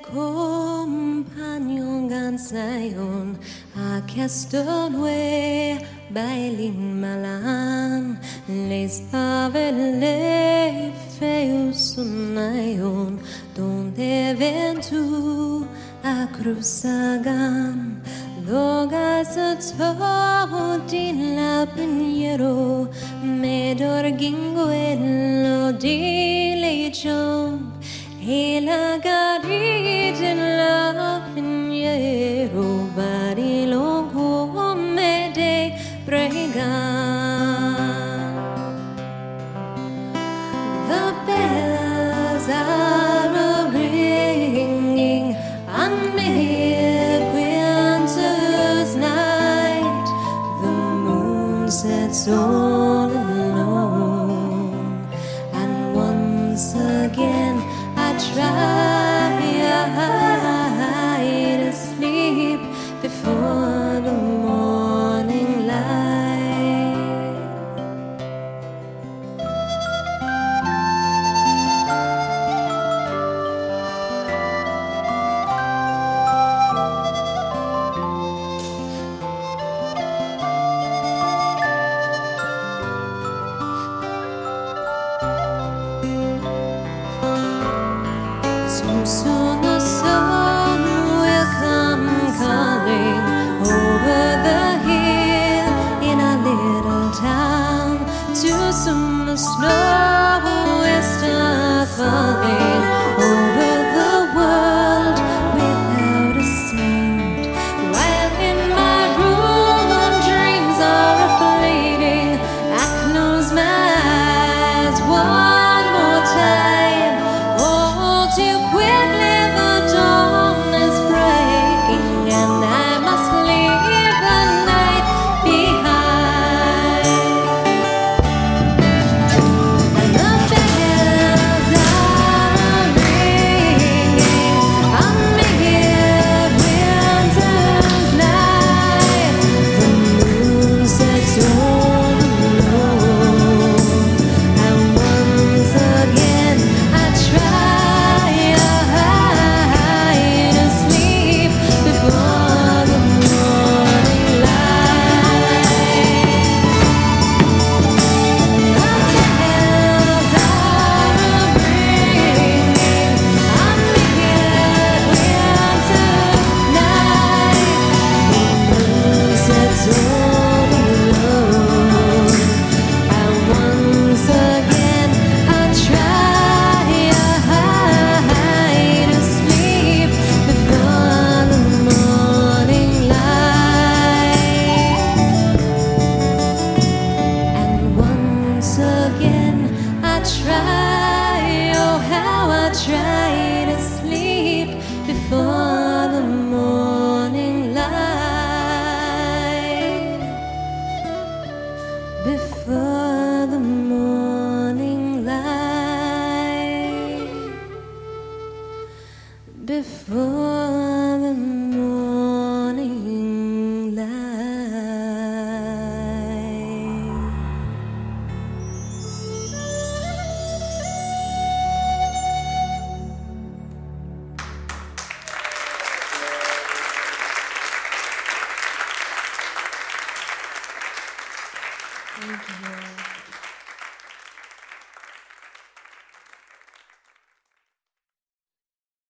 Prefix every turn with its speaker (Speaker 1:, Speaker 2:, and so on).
Speaker 1: compagnon gansayon Akastonwe bailin malan Les avele feusunayon Donde ventu a cruzagan Logas a din la piniero Medor ginguello di legion Hela garit in la piniero Bari longo me de bregan The bells are ringing on midwinter's night. The moon sets all alone, try the snow will start falling